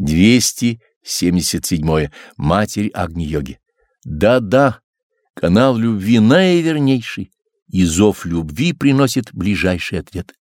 277. Матерь Агни-йоги. Да-да, канал любви наивернейший, и зов любви приносит ближайший ответ.